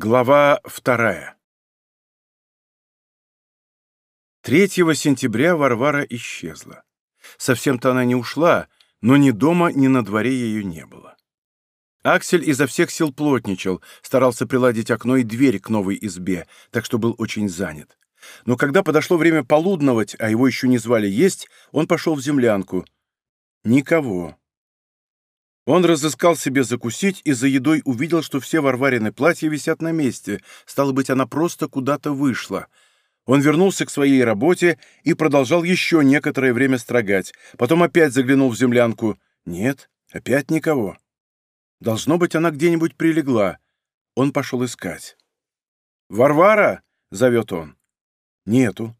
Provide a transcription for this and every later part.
Глава вторая 3 сентября Варвара исчезла. Совсем-то она не ушла, но ни дома, ни на дворе ее не было. Аксель изо всех сил плотничал, старался приладить окно и дверь к новой избе, так что был очень занят. Но когда подошло время полудновать, а его еще не звали есть, он пошел в землянку. Никого. Он разыскал себе закусить и за едой увидел, что все Варварины платья висят на месте. Стало быть, она просто куда-то вышла. Он вернулся к своей работе и продолжал еще некоторое время строгать. Потом опять заглянул в землянку. Нет, опять никого. Должно быть, она где-нибудь прилегла. Он пошел искать. «Варвара!» — зовет он. Нету.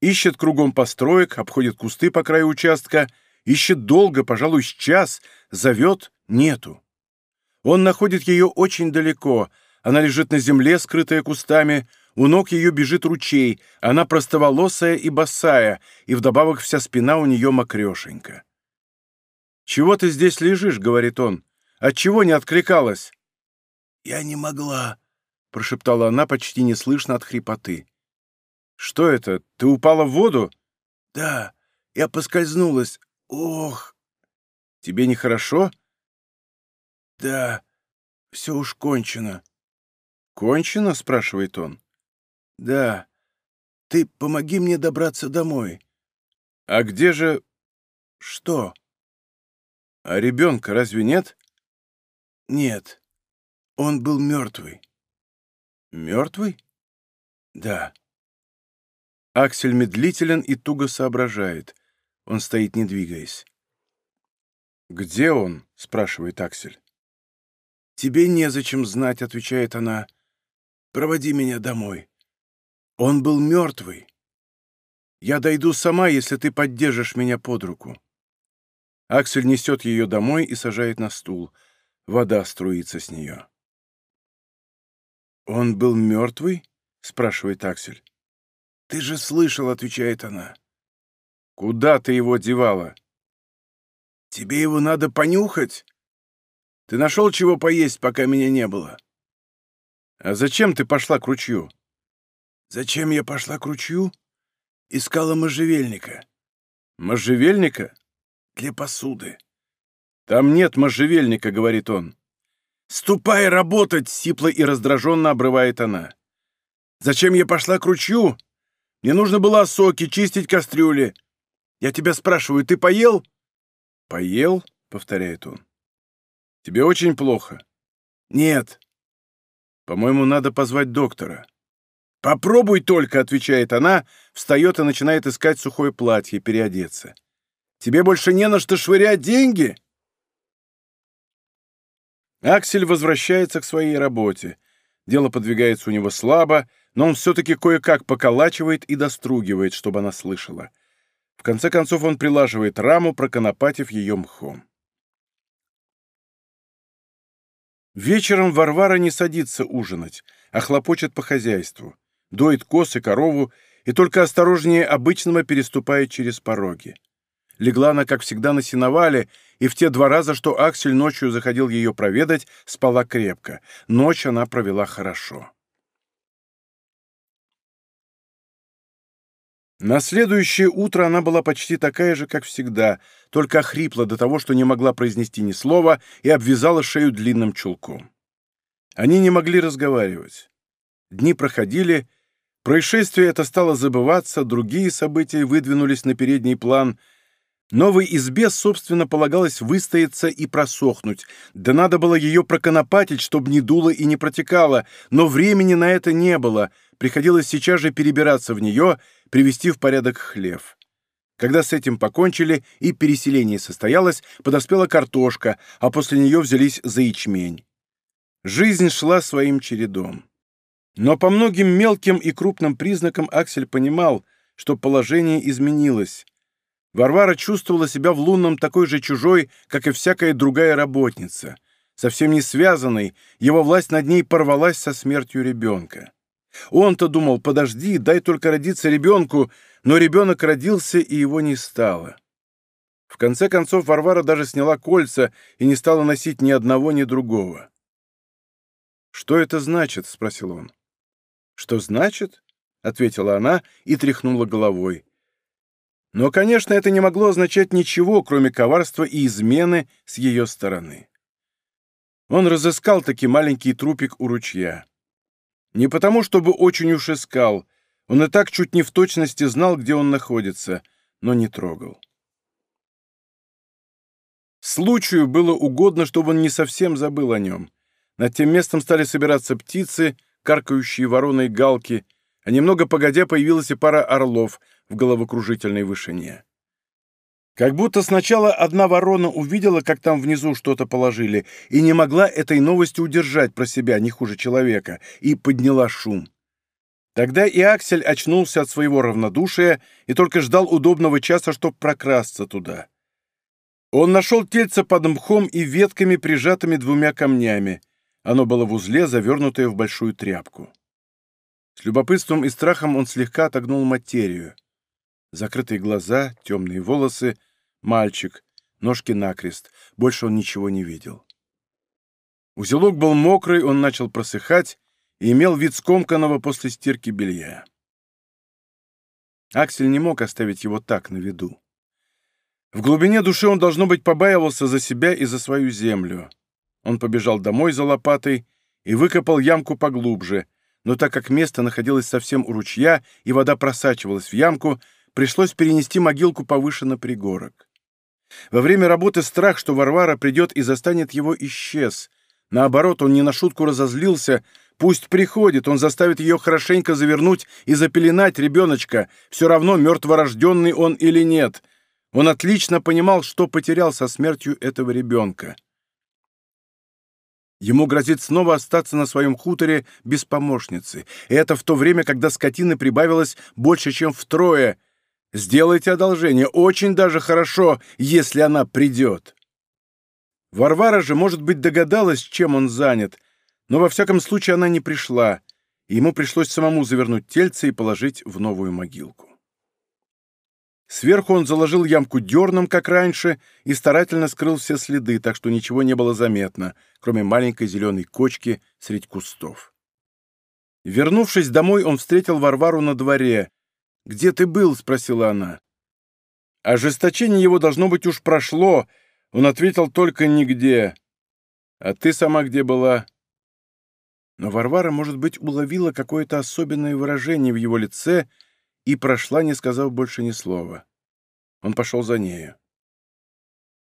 Ищет кругом построек, обходит кусты по краю участка — Ищет долго, пожалуй, час, зовет — нету. Он находит ее очень далеко, она лежит на земле, скрытая кустами, у ног ее бежит ручей, она простоволосая и босая, и вдобавок вся спина у нее мокрешенька. «Чего ты здесь лежишь?» — говорит он. «Отчего не откликалась?» «Я не могла», — прошептала она почти неслышно от хрипоты. «Что это? Ты упала в воду?» «Да, я поскользнулась. Ох! Тебе нехорошо? Да, все уж кончено. Кончено? спрашивает он. Да. Ты помоги мне добраться домой. А где же... Что? А ребенка разве нет? Нет. Он был мертвый. Мертвый? Да. Аксель медлителен и туго соображает — он стоит, не двигаясь. «Где он?» — спрашивает Аксель. «Тебе незачем знать», — отвечает она. «Проводи меня домой. Он был мертвый. Я дойду сама, если ты поддержишь меня под руку». Аксель несет ее домой и сажает на стул. Вода струится с нее. «Он был мертвый?» — спрашивает Аксель. «Ты же слышал», — отвечает она. Куда ты его девала? Тебе его надо понюхать. Ты нашел чего поесть, пока меня не было? А зачем ты пошла к ручью? Зачем я пошла к ручью? Искала можжевельника. Можжевельника? Для посуды. Там нет можжевельника, говорит он. Ступай работать, сипло и раздраженно обрывает она. Зачем я пошла к ручью? Мне нужно было соки, чистить кастрюли. Я тебя спрашиваю, ты поел?» «Поел?» — повторяет он. «Тебе очень плохо?» «Нет». «По-моему, надо позвать доктора». «Попробуй только», — отвечает она, встает и начинает искать сухое платье, переодеться. «Тебе больше не на что швырять деньги?» Аксель возвращается к своей работе. Дело подвигается у него слабо, но он все-таки кое-как поколачивает и достругивает, чтобы она слышала. В конце концов он прилаживает раму, проконопатив ее мхом. Вечером Варвара не садится ужинать, а хлопочет по хозяйству, доит коз и корову и только осторожнее обычного переступает через пороги. Легла она, как всегда, на сеновале, и в те два раза, что Аксель ночью заходил ее проведать, спала крепко. Ночь она провела хорошо. На следующее утро она была почти такая же, как всегда, только охрипла до того, что не могла произнести ни слова и обвязала шею длинным чулком. Они не могли разговаривать. Дни проходили, происшествие это стало забываться, другие события выдвинулись на передний план. Новой избе, собственно, полагалось выстояться и просохнуть, да надо было ее проконопатить, чтобы не дуло и не протекало, но времени на это не было, приходилось сейчас же перебираться в нее — привести в порядок хлев. Когда с этим покончили и переселение состоялось, подоспела картошка, а после нее взялись за ячмень. Жизнь шла своим чередом. Но по многим мелким и крупным признакам Аксель понимал, что положение изменилось. Варвара чувствовала себя в лунном такой же чужой, как и всякая другая работница. Совсем не связанной, его власть над ней порвалась со смертью ребенка. Он-то думал, подожди, дай только родиться ребенку, но ребенок родился, и его не стало. В конце концов, Варвара даже сняла кольца и не стала носить ни одного, ни другого. «Что это значит?» — спросил он. «Что значит?» — ответила она и тряхнула головой. Но, конечно, это не могло означать ничего, кроме коварства и измены с ее стороны. Он разыскал таки маленький трупик у ручья. Не потому, чтобы очень уж искал, он и так чуть не в точности знал, где он находится, но не трогал. Случаю было угодно, чтобы он не совсем забыл о нем. Над тем местом стали собираться птицы, каркающие вороны и галки, а немного погодя появилась и пара орлов в головокружительной вышине. Как будто сначала одна ворона увидела, как там внизу что-то положили, и не могла этой новости удержать про себя, не хуже человека, и подняла шум. Тогда и Аксель очнулся от своего равнодушия и только ждал удобного часа, чтобы прокрасться туда. Он нашел тельце под мхом и ветками, прижатыми двумя камнями. Оно было в узле, завернутое в большую тряпку. С любопытством и страхом он слегка отогнул материю. Закрытые глаза, темные волосы, мальчик, ножки накрест. Больше он ничего не видел. Узелок был мокрый, он начал просыхать, и имел вид скомканного после стирки белья. Аксель не мог оставить его так на виду. В глубине души он, должно быть, побаивался за себя и за свою землю. Он побежал домой за лопатой и выкопал ямку поглубже, но так как место находилось совсем у ручья и вода просачивалась в ямку, пришлось перенести могилку повыше на пригорок. Во время работы страх, что Варвара придет и застанет его, исчез. Наоборот, он не на шутку разозлился, Пусть приходит, он заставит ее хорошенько завернуть и запеленать ребеночка, все равно мертворожденный он или нет. Он отлично понимал, что потерял со смертью этого ребенка. Ему грозит снова остаться на своем хуторе без помощницы. И это в то время, когда скотины прибавилось больше, чем втрое. Сделайте одолжение, очень даже хорошо, если она придет. Варвара же, может быть, догадалась, чем он занят, но во всяком случае она не пришла, и ему пришлось самому завернуть тельце и положить в новую могилку. Сверху он заложил ямку дерном, как раньше, и старательно скрыл все следы, так что ничего не было заметно, кроме маленькой зеленой кочки средь кустов. Вернувшись домой, он встретил Варвару на дворе. «Где ты был?» — спросила она. Ожесточение его, должно быть, уж прошло. Он ответил только «нигде». «А ты сама где была?» Но Варвара, может быть, уловила какое-то особенное выражение в его лице и прошла, не сказав больше ни слова. Он пошел за нею.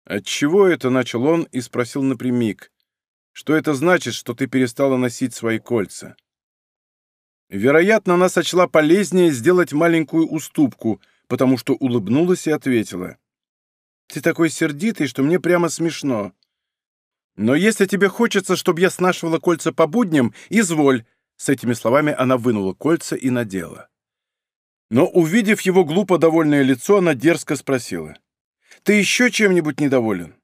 «Отчего это?» — начал он и спросил напрямик. «Что это значит, что ты перестала носить свои кольца?» Вероятно, она сочла полезнее сделать маленькую уступку, потому что улыбнулась и ответила. «Ты такой сердитый, что мне прямо смешно. Но если тебе хочется, чтобы я снашивала кольца по будням, изволь!» С этими словами она вынула кольца и надела. Но, увидев его глупо довольное лицо, она дерзко спросила. «Ты еще чем-нибудь недоволен?»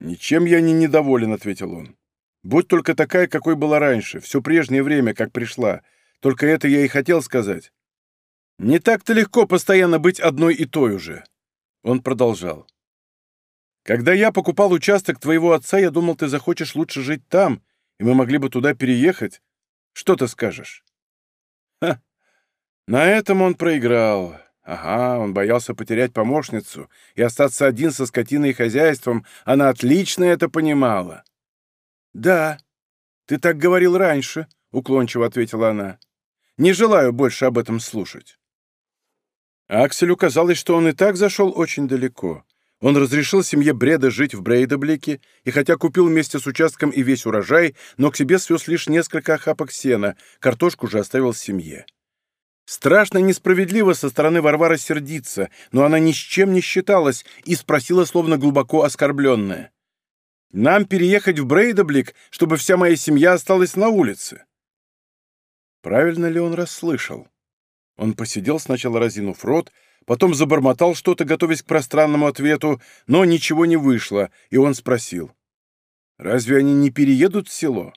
«Ничем я не недоволен», — ответил он. «Будь только такая, какой была раньше, все прежнее время, как пришла. Только это я и хотел сказать. Не так-то легко постоянно быть одной и той уже». Он продолжал. Когда я покупал участок твоего отца, я думал, ты захочешь лучше жить там, и мы могли бы туда переехать. Что ты скажешь?» «Ха! На этом он проиграл. Ага, он боялся потерять помощницу и остаться один со скотиной и хозяйством. Она отлично это понимала». «Да, ты так говорил раньше», — уклончиво ответила она. «Не желаю больше об этом слушать». Акселю казалось, что он и так зашел очень далеко. Он разрешил семье Бреда жить в Брейдаблике, и хотя купил вместе с участком и весь урожай, но к себе свез лишь несколько охапок сена, картошку же оставил семье. Страшно несправедливо со стороны Варвары сердиться, но она ни с чем не считалась и спросила, словно глубоко оскорбленная. «Нам переехать в Брейдаблик, чтобы вся моя семья осталась на улице?» Правильно ли он расслышал? Он посидел сначала разинув рот, потом забормотал что-то, готовясь к пространному ответу, но ничего не вышло, и он спросил. «Разве они не переедут в село?»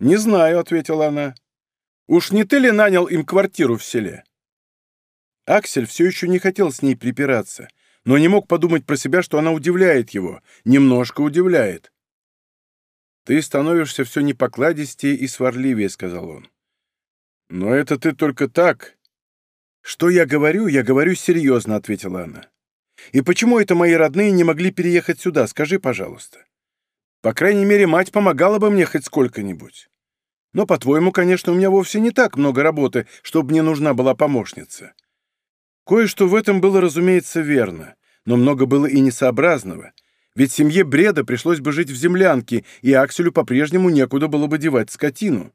«Не знаю», — ответила она. «Уж не ты ли нанял им квартиру в селе?» Аксель все еще не хотел с ней припираться, но не мог подумать про себя, что она удивляет его, немножко удивляет. «Ты становишься все непокладистее и сварливее», — сказал он. «Но это ты только так». «Что я говорю, я говорю серьезно», — ответила она. «И почему это мои родные не могли переехать сюда, скажи, пожалуйста? По крайней мере, мать помогала бы мне хоть сколько-нибудь. Но, по-твоему, конечно, у меня вовсе не так много работы, чтобы мне нужна была помощница. Кое-что в этом было, разумеется, верно, но много было и несообразного, ведь семье Бреда пришлось бы жить в землянке, и Акселю по-прежнему некуда было бы девать скотину.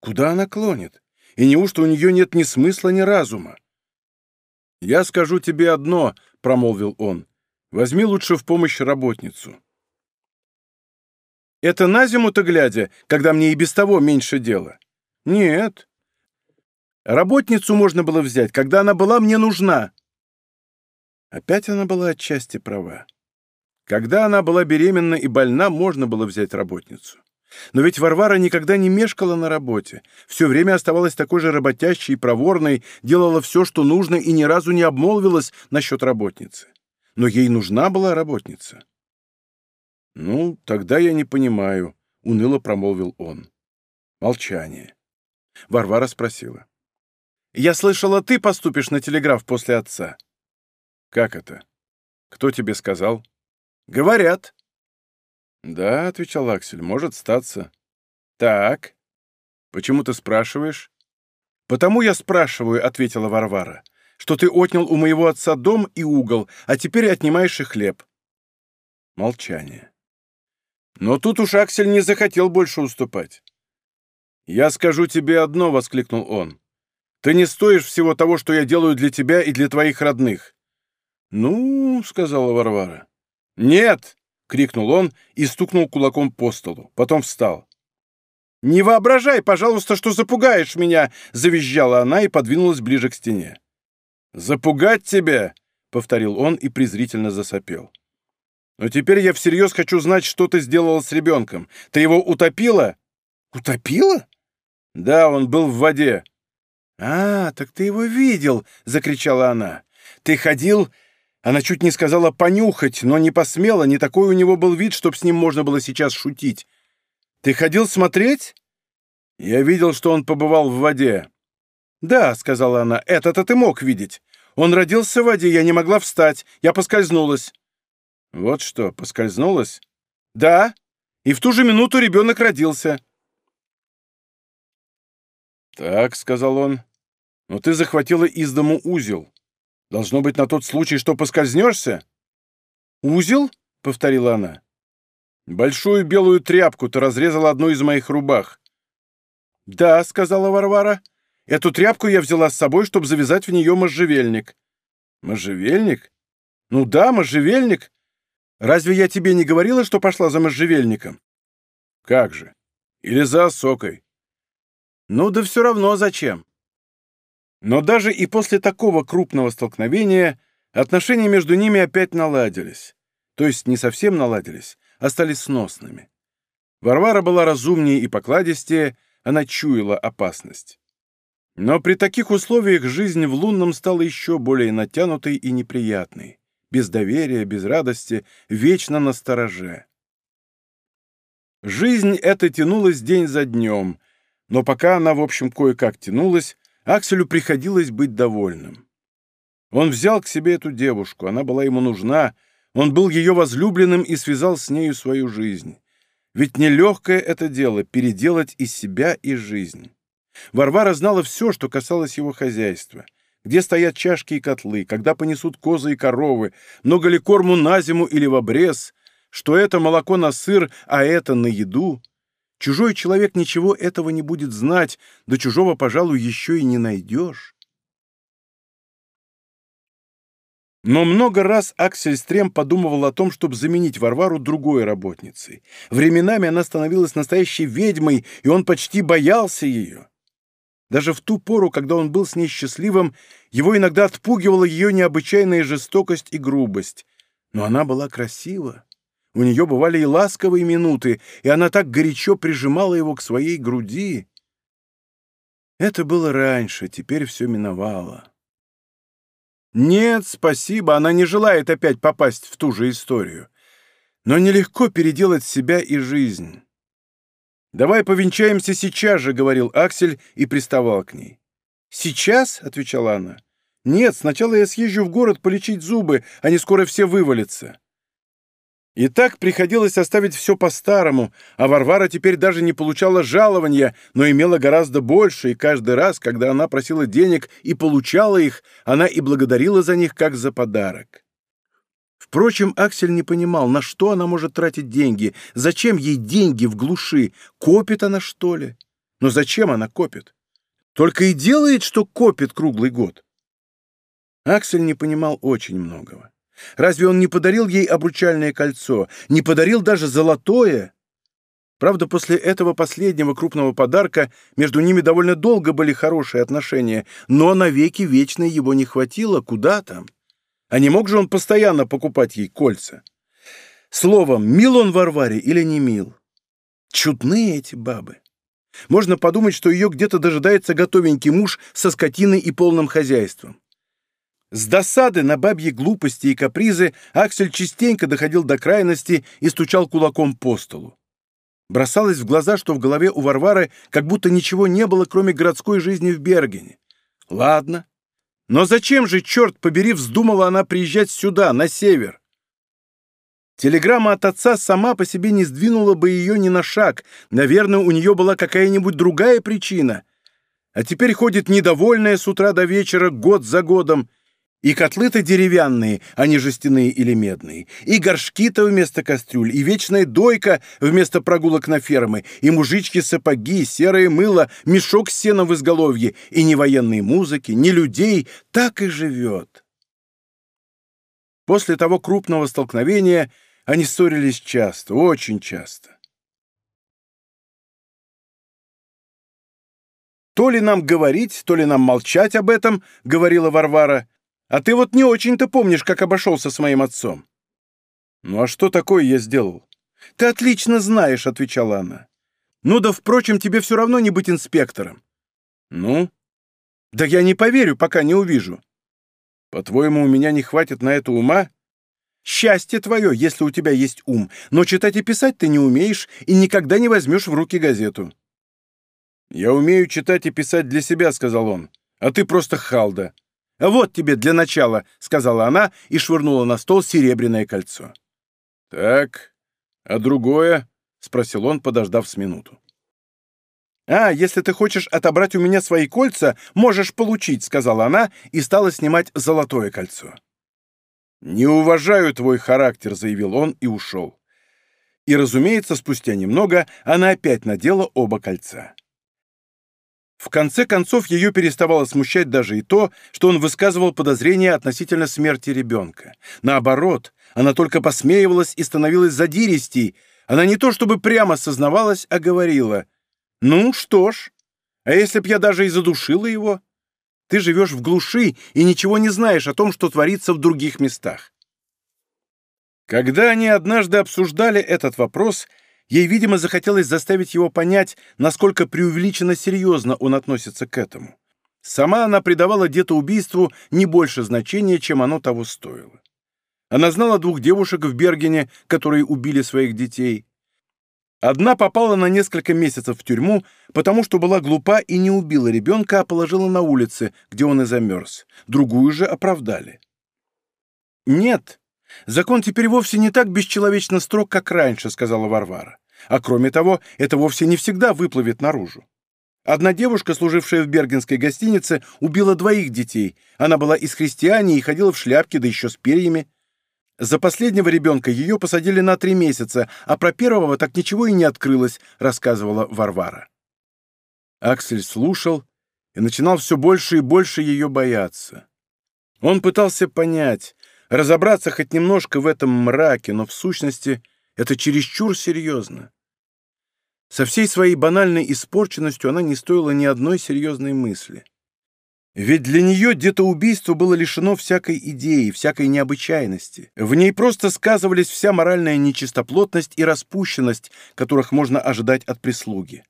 Куда она клонит? И неужто у нее нет ни смысла, ни разума? «Я скажу тебе одно», — промолвил он. «Возьми лучше в помощь работницу». «Это на зиму-то глядя, когда мне и без того меньше дела?» «Нет. Работницу можно было взять, когда она была мне нужна». Опять она была отчасти права. Когда она была беременна и больна, можно было взять работницу. Но ведь Варвара никогда не мешкала на работе, все время оставалась такой же работящей и проворной, делала все, что нужно, и ни разу не обмолвилась насчет работницы. Но ей нужна была работница. «Ну, тогда я не понимаю», — уныло промолвил он. Молчание. Варвара спросила. «Я слышала, ты поступишь на телеграф после отца». «Как это? Кто тебе сказал?» «Говорят». «Да», — отвечал Аксель, — «может статься». «Так. Почему ты спрашиваешь?» «Потому я спрашиваю», — ответила Варвара, — «что ты отнял у моего отца дом и угол, а теперь отнимаешь и хлеб». Молчание. Но тут уж Аксель не захотел больше уступать. «Я скажу тебе одно», — воскликнул он. «Ты не стоишь всего того, что я делаю для тебя и для твоих родных». «Ну», — сказала Варвара. «Нет!» — крикнул он и стукнул кулаком по столу. Потом встал. «Не воображай, пожалуйста, что запугаешь меня!» — завизжала она и подвинулась ближе к стене. «Запугать тебя!» — повторил он и презрительно засопел. «Но теперь я всерьез хочу знать, что ты сделала с ребенком. Ты его утопила?» «Утопила?» «Да, он был в воде». «А, так ты его видел!» — закричала она. «Ты ходил она чуть не сказала «понюхать», но не посмела, не такой у него был вид, чтоб с ним можно было сейчас шутить. «Ты ходил смотреть?» «Я видел, что он побывал в воде». «Да», — сказала она, — «это-то ты мог видеть. Он родился в воде, я не могла встать, я поскользнулась». «Вот что, поскользнулась?» «Да, и в ту же минуту ребенок родился». «Так», — сказал он, — «но ты захватила из дому узел. Должно быть на тот случай, что поскользнешься?» «Узел?» — повторила она. «Большую белую тряпку ты разрезала одну из моих рубах». «Да», — сказала Варвара. «Эту тряпку я взяла с собой, чтобы завязать в нее можжевельник». «Можжевельник? Ну да, можжевельник. Разве я тебе не говорила, что пошла за можжевельником?» «Как же? Или за осокой?» «Ну да все равно зачем. Но даже и после такого крупного столкновения отношения между ними опять наладились. То есть не совсем наладились, а стали сносными. Варвара была разумнее и покладистее, она чуяла опасность. Но при таких условиях жизнь в лунном стала еще более натянутой и неприятной, без доверия, без радости, вечно на стороже. Жизнь эта тянулась день за днем, но пока она, в общем, кое-как тянулась, Акселю приходилось быть довольным. Он взял к себе эту девушку, она была ему нужна, он был ее возлюбленным и связал с нею свою жизнь. Ведь нелегкое это дело — переделать и себя, и жизнь. Варвара знала все, что касалось его хозяйства. Где стоят чашки и котлы, когда понесут козы и коровы, много ли корму на зиму или в обрез, что это молоко на сыр, а это на еду — Чужой человек ничего этого не будет знать, до чужого, пожалуй, еще и не найдешь. Но много раз Аксель Стрем подумывал о том, чтобы заменить Варвару другой работницей. Временами она становилась настоящей ведьмой, и он почти боялся ее. Даже в ту пору, когда он был с ней счастливым, его иногда отпугивала ее необычайная жестокость и грубость. Но она была красива. У нее бывали и ласковые минуты, и она так горячо прижимала его к своей груди. Это было раньше, теперь все миновало. Нет, спасибо, она не желает опять попасть в ту же историю. Но нелегко переделать себя и жизнь. «Давай повенчаемся сейчас же», — говорил Аксель и приставал к ней. «Сейчас?» — отвечала она. «Нет, сначала я съезжу в город полечить зубы, они скоро все вывалятся». И так приходилось оставить все по-старому, а Варвара теперь даже не получала жалования, но имела гораздо больше, и каждый раз, когда она просила денег и получала их, она и благодарила за них, как за подарок. Впрочем, Аксель не понимал, на что она может тратить деньги, зачем ей деньги в глуши, копит она, что ли? Но зачем она копит? Только и делает, что копит круглый год. Аксель не понимал очень многого. Разве он не подарил ей обручальное кольцо, не подарил даже золотое? Правда, после этого последнего крупного подарка между ними довольно долго были хорошие отношения, но навеки вечной его не хватило, куда там? А не мог же он постоянно покупать ей кольца? Словом, мил он Варваре или не мил? Чудные эти бабы. Можно подумать, что ее где-то дожидается готовенький муж со скотиной и полным хозяйством. С досады на бабьи глупости и капризы Аксель частенько доходил до крайности и стучал кулаком по столу. Бросалось в глаза, что в голове у Варвары как будто ничего не было, кроме городской жизни в Бергене. Ладно. Но зачем же, черт побери, вздумала она приезжать сюда, на север? Телеграмма от отца сама по себе не сдвинула бы ее ни на шаг. Наверное, у нее была какая-нибудь другая причина. А теперь ходит недовольная с утра до вечера, год за годом, и котлы-то деревянные, а не жестяные или медные. И горшки-то вместо кастрюль, и вечная дойка вместо прогулок на фермы, и мужички сапоги, серое мыло, мешок с сеном в изголовье, и ни военной музыки, ни людей. Так и живет. После того крупного столкновения они ссорились часто, очень часто. «То ли нам говорить, то ли нам молчать об этом», — говорила Варвара, — а ты вот не очень-то помнишь, как обошелся с моим отцом». «Ну а что такое я сделал?» «Ты отлично знаешь», — отвечала она. «Ну да, впрочем, тебе все равно не быть инспектором». «Ну?» «Да я не поверю, пока не увижу». «По-твоему, у меня не хватит на это ума?» «Счастье твое, если у тебя есть ум, но читать и писать ты не умеешь и никогда не возьмешь в руки газету». «Я умею читать и писать для себя», — сказал он, — «а ты просто халда». «Вот тебе для начала», — сказала она и швырнула на стол серебряное кольцо. «Так, а другое?» — спросил он, подождав с минуту. «А, если ты хочешь отобрать у меня свои кольца, можешь получить», — сказала она и стала снимать золотое кольцо. «Не уважаю твой характер», — заявил он и ушел. И, разумеется, спустя немного она опять надела оба кольца. В конце концов, ее переставало смущать даже и то, что он высказывал подозрения относительно смерти ребенка. Наоборот, она только посмеивалась и становилась задиристей. Она не то чтобы прямо сознавалась, а говорила. «Ну что ж, а если б я даже и задушила его? Ты живешь в глуши и ничего не знаешь о том, что творится в других местах». Когда они однажды обсуждали этот вопрос, Ей, видимо, захотелось заставить его понять, насколько преувеличенно серьезно он относится к этому. Сама она придавала детоубийству не больше значения, чем оно того стоило. Она знала двух девушек в Бергене, которые убили своих детей. Одна попала на несколько месяцев в тюрьму, потому что была глупа и не убила ребенка, а положила на улице, где он и замерз. Другую же оправдали. Нет, «Закон теперь вовсе не так бесчеловечно строг, как раньше», — сказала Варвара. «А кроме того, это вовсе не всегда выплывет наружу. Одна девушка, служившая в бергенской гостинице, убила двоих детей. Она была из христиане и ходила в шляпке, да еще с перьями. За последнего ребенка ее посадили на три месяца, а про первого так ничего и не открылось», — рассказывала Варвара. Аксель слушал и начинал все больше и больше ее бояться. Он пытался понять, разобраться хоть немножко в этом мраке, но в сущности это чересчур серьезно. Со всей своей банальной испорченностью она не стоила ни одной серьезной мысли. Ведь для нее где-то убийство было лишено всякой идеи, всякой необычайности. В ней просто сказывались вся моральная нечистоплотность и распущенность, которых можно ожидать от прислуги.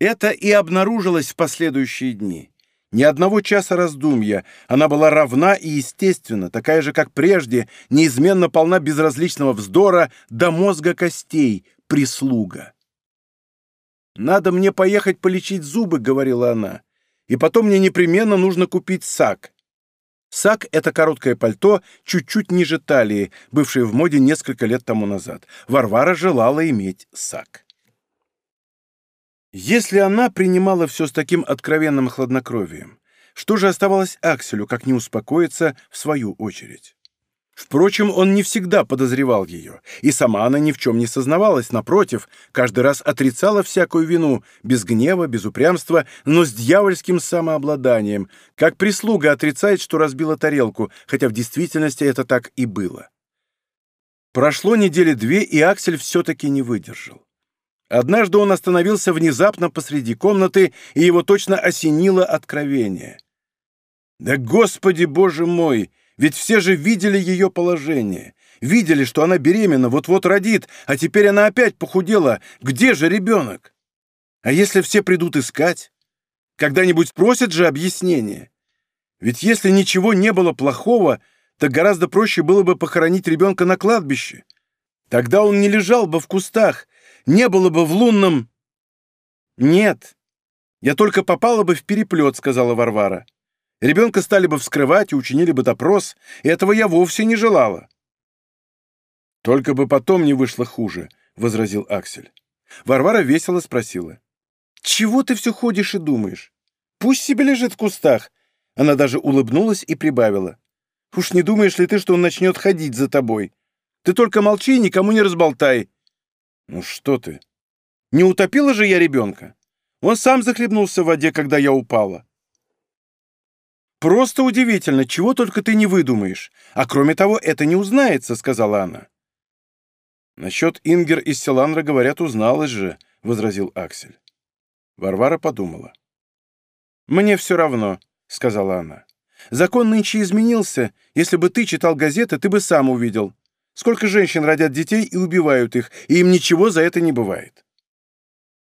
Это и обнаружилось в последующие дни. Ни одного часа раздумья. Она была равна и естественна, такая же, как прежде, неизменно полна безразличного вздора до мозга костей, прислуга. «Надо мне поехать полечить зубы», — говорила она. «И потом мне непременно нужно купить сак». Сак — это короткое пальто, чуть-чуть ниже талии, бывшее в моде несколько лет тому назад. Варвара желала иметь сак. Если она принимала все с таким откровенным хладнокровием, что же оставалось Акселю, как не успокоиться в свою очередь? Впрочем, он не всегда подозревал ее, и сама она ни в чем не сознавалась, напротив, каждый раз отрицала всякую вину, без гнева, без упрямства, но с дьявольским самообладанием, как прислуга отрицает, что разбила тарелку, хотя в действительности это так и было. Прошло недели две, и Аксель все-таки не выдержал. Однажды он остановился внезапно посреди комнаты, и его точно осенило откровение. «Да, Господи, Боже мой!» Ведь все же видели ее положение. Видели, что она беременна, вот-вот родит, а теперь она опять похудела. Где же ребенок? А если все придут искать? Когда-нибудь спросят же объяснение. Ведь если ничего не было плохого, то гораздо проще было бы похоронить ребенка на кладбище. Тогда он не лежал бы в кустах, не было бы в лунном... Нет, я только попала бы в переплет, сказала Варвара. Ребенка стали бы вскрывать и учинили бы допрос, и этого я вовсе не желала. «Только бы потом не вышло хуже», — возразил Аксель. Варвара весело спросила. «Чего ты все ходишь и думаешь? Пусть себе лежит в кустах». Она даже улыбнулась и прибавила. «Уж не думаешь ли ты, что он начнет ходить за тобой? Ты только молчи и никому не разболтай». «Ну что ты? Не утопила же я ребенка? Он сам захлебнулся в воде, когда я упала. «Просто удивительно, чего только ты не выдумаешь. А кроме того, это не узнается», — сказала она. «Насчет Ингер из Селандра, говорят, узналась же», — возразил Аксель. Варвара подумала. «Мне все равно», — сказала она. «Закон нынче изменился. Если бы ты читал газеты, ты бы сам увидел. Сколько женщин родят детей и убивают их, и им ничего за это не бывает».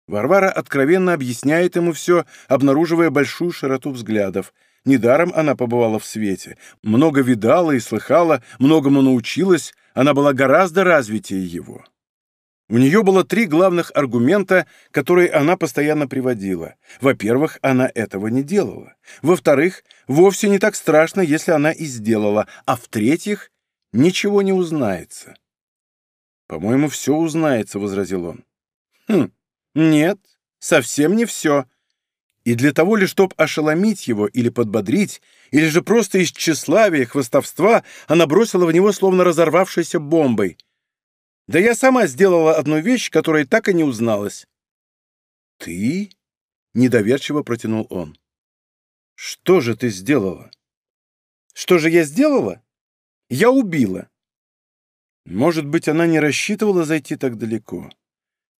Варвара откровенно объясняет ему все, обнаруживая большую широту взглядов — Недаром она побывала в свете, много видала и слыхала, многому научилась, она была гораздо развитее его. У нее было три главных аргумента, которые она постоянно приводила. Во-первых, она этого не делала. Во-вторых, вовсе не так страшно, если она и сделала. А в-третьих, ничего не узнается. «По-моему, все узнается», — возразил он. «Хм, нет, совсем не все», и для того ли, чтобы ошеломить его или подбодрить, или же просто из тщеславия, хвостовства, она бросила в него словно разорвавшейся бомбой. Да я сама сделала одну вещь, которая так и не узналась. «Ты?» — недоверчиво протянул он. «Что же ты сделала?» «Что же я сделала? Я убила». Может быть, она не рассчитывала зайти так далеко.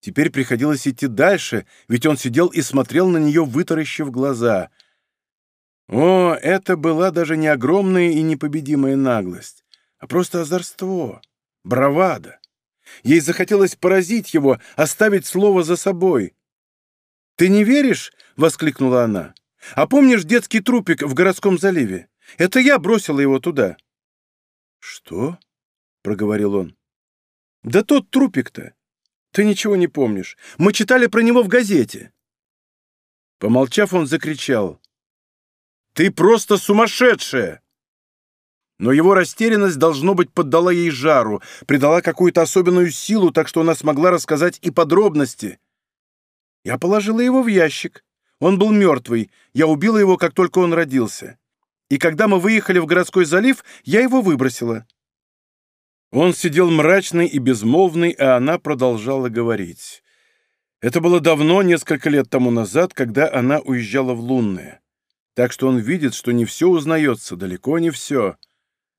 Теперь приходилось идти дальше, ведь он сидел и смотрел на нее, вытаращив глаза. О, это была даже не огромная и непобедимая наглость, а просто озорство, бравада. Ей захотелось поразить его, оставить слово за собой. «Ты не веришь?» — воскликнула она. «А помнишь детский трупик в городском заливе? Это я бросила его туда». «Что?» — проговорил он. «Да тот трупик-то. Ты ничего не помнишь. Мы читали про него в газете. Помолчав, он закричал. Ты просто сумасшедшая! Но его растерянность, должно быть, поддала ей жару, придала какую-то особенную силу, так что она смогла рассказать и подробности. Я положила его в ящик. Он был мертвый. Я убила его, как только он родился. И когда мы выехали в городской залив, я его выбросила. Он сидел мрачный и безмолвный, а она продолжала говорить. Это было давно, несколько лет тому назад, когда она уезжала в Лунное. Так что он видит, что не все узнается, далеко не все.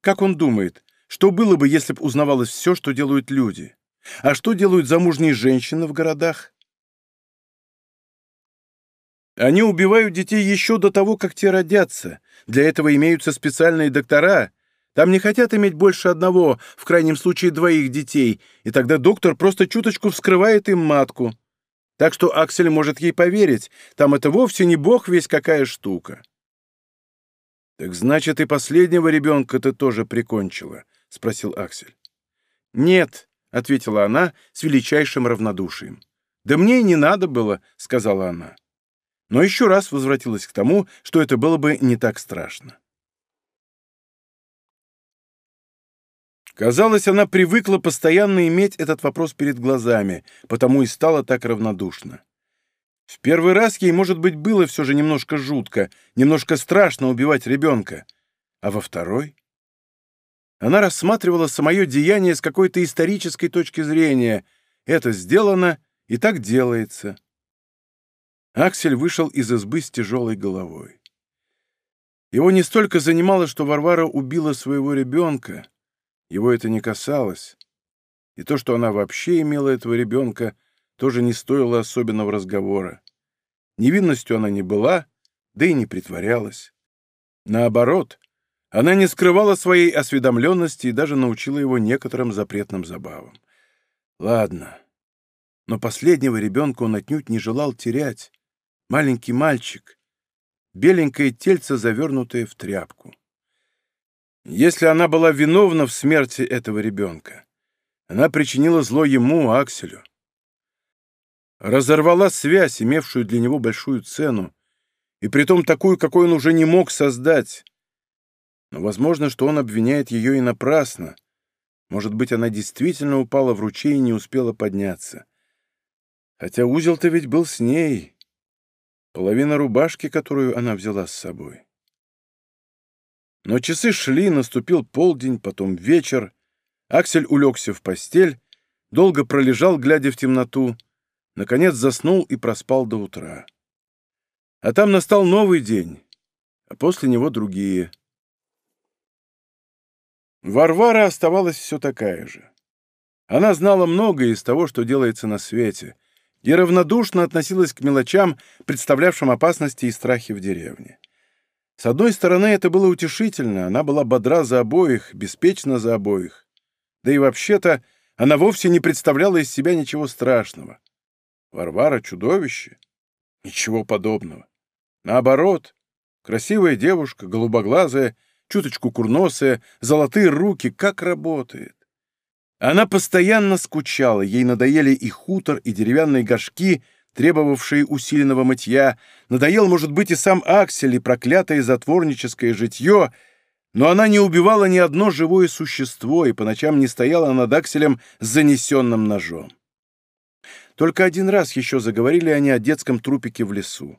Как он думает, что было бы, если бы узнавалось все, что делают люди? А что делают замужние женщины в городах? Они убивают детей еще до того, как те родятся. Для этого имеются специальные доктора — там не хотят иметь больше одного, в крайнем случае двоих детей, и тогда доктор просто чуточку вскрывает им матку. Так что Аксель может ей поверить, там это вовсе не бог весь какая штука. «Так значит, и последнего ребенка ты тоже прикончила?» — спросил Аксель. «Нет», — ответила она с величайшим равнодушием. «Да мне и не надо было», — сказала она. Но еще раз возвратилась к тому, что это было бы не так страшно. Казалось, она привыкла постоянно иметь этот вопрос перед глазами, потому и стала так равнодушна. В первый раз ей, может быть, было все же немножко жутко, немножко страшно убивать ребенка. А во второй? Она рассматривала самое деяние с какой-то исторической точки зрения. Это сделано, и так делается. Аксель вышел из избы с тяжелой головой. Его не столько занимало, что Варвара убила своего ребенка, его это не касалось. И то, что она вообще имела этого ребенка, тоже не стоило особенного разговора. Невинностью она не была, да и не притворялась. Наоборот, она не скрывала своей осведомленности и даже научила его некоторым запретным забавам. Ладно, но последнего ребенка он отнюдь не желал терять. Маленький мальчик, беленькое тельце, завернутое в тряпку. Если она была виновна в смерти этого ребенка, она причинила зло ему, Акселю. Разорвала связь, имевшую для него большую цену, и притом такую, какой он уже не мог создать. Но возможно, что он обвиняет ее и напрасно. Может быть, она действительно упала в ручей и не успела подняться. Хотя узел-то ведь был с ней. Половина рубашки, которую она взяла с собой. Но часы шли, наступил полдень, потом вечер. Аксель улегся в постель, долго пролежал, глядя в темноту, наконец заснул и проспал до утра. А там настал новый день, а после него другие. Варвара оставалась все такая же. Она знала многое из того, что делается на свете, и равнодушно относилась к мелочам, представлявшим опасности и страхи в деревне. С одной стороны, это было утешительно, она была бодра за обоих, беспечна за обоих. Да и вообще-то, она вовсе не представляла из себя ничего страшного. Варвара — чудовище? Ничего подобного. Наоборот, красивая девушка, голубоглазая, чуточку курносая, золотые руки, как работает. Она постоянно скучала, ей надоели и хутор, и деревянные горшки, требовавшие усиленного мытья, надоел, может быть, и сам Аксель, и проклятое затворническое житье, но она не убивала ни одно живое существо и по ночам не стояла над Акселем с занесенным ножом. Только один раз еще заговорили они о детском трупике в лесу.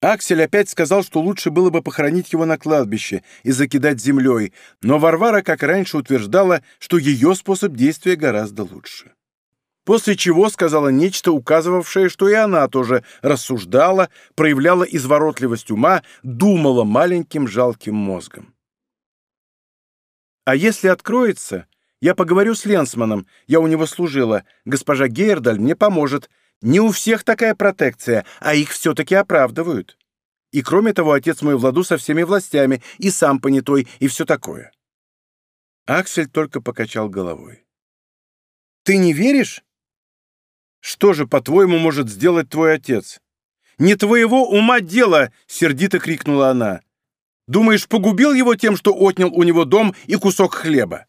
Аксель опять сказал, что лучше было бы похоронить его на кладбище и закидать землей, но Варвара, как раньше, утверждала, что ее способ действия гораздо лучше после чего сказала нечто, указывавшее, что и она тоже рассуждала, проявляла изворотливость ума, думала маленьким жалким мозгом. «А если откроется, я поговорю с Ленсманом, я у него служила, госпожа Гейрдаль мне поможет. Не у всех такая протекция, а их все-таки оправдывают. И кроме того, отец мой владу со всеми властями, и сам понятой, и все такое». Аксель только покачал головой. «Ты не веришь?» Что же, по-твоему, может сделать твой отец? Не твоего ума дело, сердито крикнула она. Думаешь, погубил его тем, что отнял у него дом и кусок хлеба?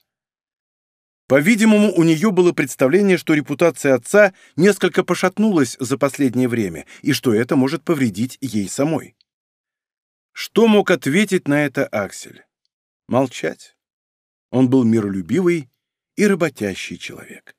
По-видимому, у нее было представление, что репутация отца несколько пошатнулась за последнее время, и что это может повредить ей самой. Что мог ответить на это Аксель? Молчать. Он был миролюбивый и работящий человек.